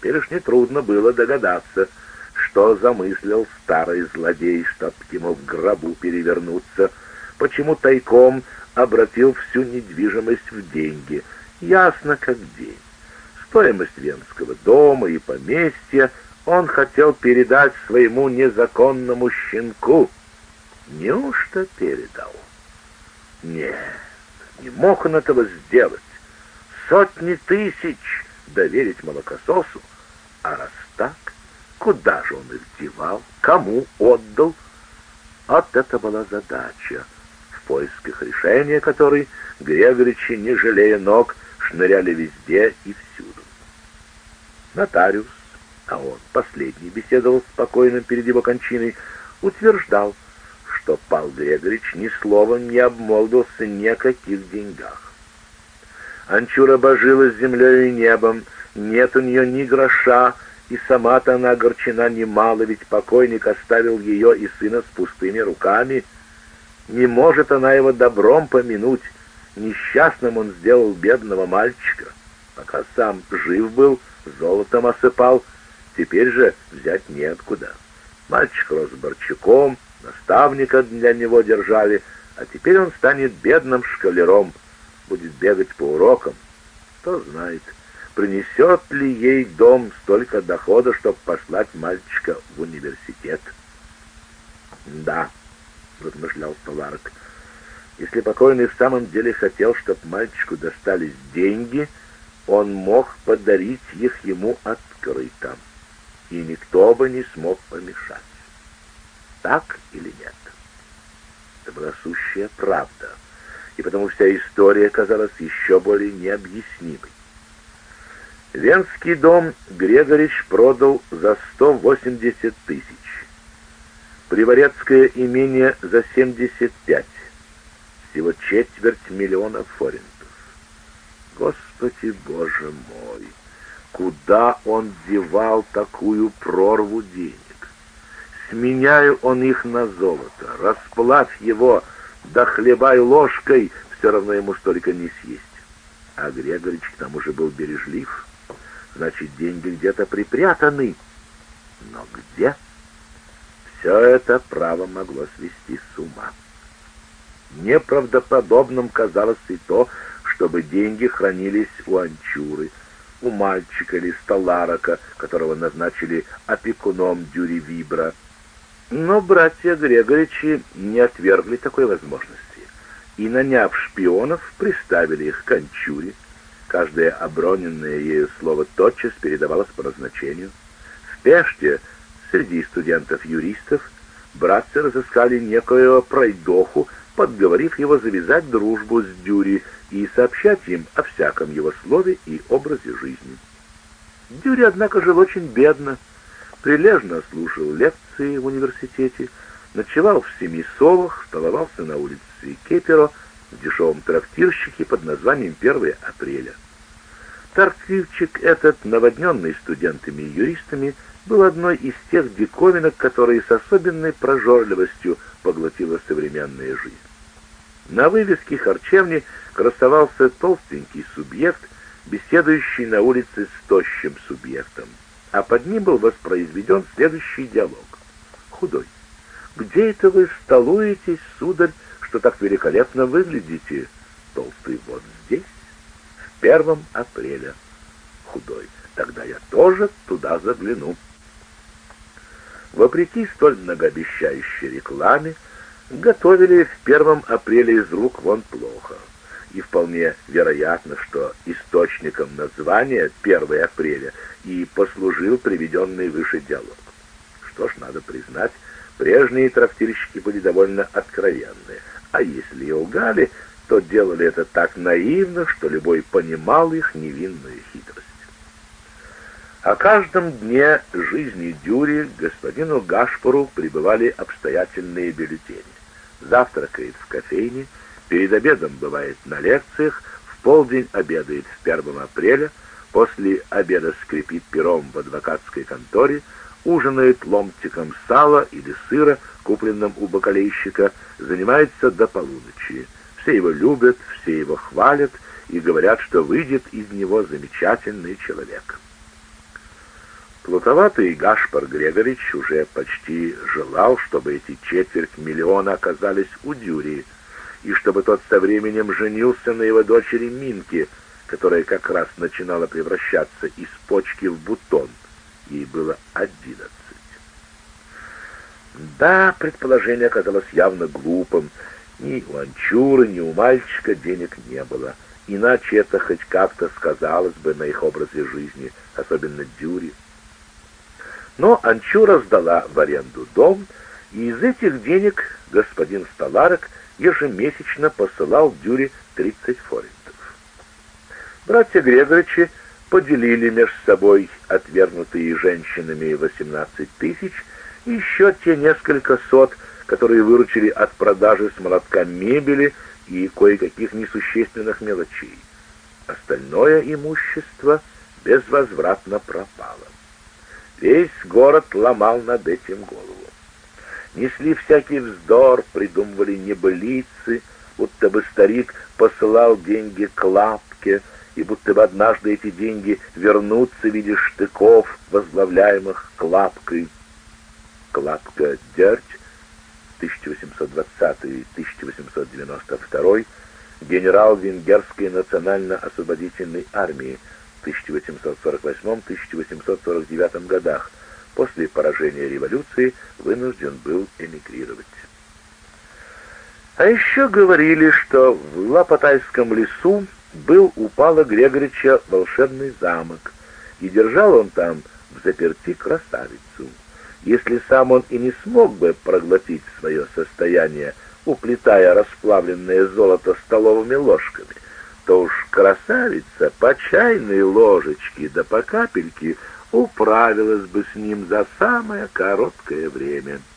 Теперь уж нетрудно было догадаться, что замыслил старый злодей, чтоб ему в гробу перевернуться, почему тайком обратил всю недвижимость в деньги, ясно как день. Стоимость венского дома и поместья он хотел передать своему незаконному щенку. Неужто передал? Нет, не мог он этого сделать. Сотни тысяч доверить молокососу, а раз так, куда же он их девал, кому отдал? Вот это была задача, в поисках решения которой Грегоричи, не жалея ног, шныряли везде и всюду. Нотариус, а он последний беседовал с покойным перед его кончиной, утверждал, что Пал Грегорич ни словом не обмолвился ни о каких деньгах. Анчура божилась землей и небом, нет у нее ни гроша, и сама-то она огорчена немало, ведь покойник оставил ее и сына с пустыми руками. Не может она его добром помянуть, несчастным он сделал бедного мальчика. Пока сам жив был, золотом осыпал, теперь же взять неоткуда. Мальчик рос борчаком, наставника для него держали, а теперь он станет бедным шкалером, будет бегать по урокам. Кто знает, принесет ли ей дом столько дохода, чтобы послать мальчика в университет. «Да», — размышлял Столарк, — «если покойный в самом деле хотел, чтобы мальчику достались деньги, он мог подарить их ему открыто, и никто бы не смог помешать. Так или нет?» Это была сущая правда, и потому вся история казалась еще более необъяснимой. Венский дом Грегорич продал за 180 тысяч. Приворецкое имение за 75. Всего четверть миллиона форинтов. Господи, Боже мой! Куда он девал такую прорву денег? Сменяю он их на золото, расплавь его, да хлебай ложкой, все равно ему столько не съесть. А Грегорич к тому же был бережлив значит, деньги где-то припрятаны. Но где? Все это право могло свести с ума. Неправдоподобным казалось и то, чтобы деньги хранились у Анчуры, у мальчика или Столарака, которого назначили опекуном Дюри-Вибра. Но братья Грегоричи не отвергли такой возможности и, наняв шпионов, приставили их к Анчуре, Каждое оброненное ею слово тотчас передавалось по назначению. В Пеште среди студентов-юристов братцы разыскали некоего пройдоху, подговорив его завязать дружбу с Дюри и сообщать им о всяком его слове и образе жизни. Дюри, однако, жил очень бедно, прилежно слушал лекции в университете, ночевал в семи совах, столовался на улице Кеперо, в дешевом трактирщике под названием «1 апреля». Трактирчик этот, наводненный студентами и юристами, был одной из тех диковинок, которые с особенной прожорливостью поглотила современная жизнь. На вывеске харчевни красовался толстенький субъект, беседующий на улице с тощим субъектом, а под ним был воспроизведен следующий диалог. Худой. «Где это вы столуетесь, сударь, что так великолепно выглядите. Толстый вот здесь, в первом апреля. Худой. Тогда я тоже туда загляну. Вопреки столь многообещающей рекламе, готовили в первом апреля из рук вон плохо. И вполне вероятно, что источником названия 1 апреля и послужил приведенный выше диалог. Что ж, надо признать, прежние трактирщики были довольно откровенные. А если и лгали, то делали это так наивно, что любой понимал их невинную хитрость. О каждом дне жизни Дюри господину Гашпору прибывали обстоятельные бюллетени. Завтракает в кофейне, перед обедом бывает на лекциях, в полдень обедает в 1 апреля, после обеда скрипит пером в адвокатской конторе, ужинает ломтиком сала или сыра, купленным у бакалейщика, занимается до полуночи. Все его любят, все его хвалят и говорят, что выйдет из него замечательный человек. Плутоватый Гашпар Грегорич уже почти желал, чтобы эти четверть миллиона оказались у Дюри, и чтобы тот со временем женился на его дочери Минке, которая как раз начинала превращаться из почки в бутон. Ей было одиннадцать. Да, предположение оказалось явно глупым. Ни у Анчуры, ни у мальчика денег не было. Иначе это хоть как-то сказалось бы на их образе жизни, особенно Дюри. Но Анчура сдала в аренду дом, и из этих денег господин Столарок ежемесячно посылал Дюре 30 форинтов. Братья Грегоричи поделили между собой отвергнутые женщинами 18 тысяч и еще те несколько сот, которые выручили от продажи с молотка мебели и кое-каких несущественных мелочей. Остальное имущество безвозвратно пропало. Весь город ломал над этим голову. Несли всякий вздор, придумывали небылицы, будто бы старик посылал деньги к лапке, и будто бы однажды эти деньги вернутся в виде штыков, возглавляемых Клапкой. Клапка Дерть, 1820-1892, генерал Венгерской национально-освободительной армии в 1848-1849 годах, после поражения революции вынужден был эмигрировать. А еще говорили, что в Лапотайском лесу был у Пала Грегорича волшебный замок, и держал он там в заперти красавицу. Если сам он и не смог бы проглотить свое состояние, уплетая расплавленное золото столовыми ложками, то уж красавица по чайной ложечке да по капельке управилась бы с ним за самое короткое время —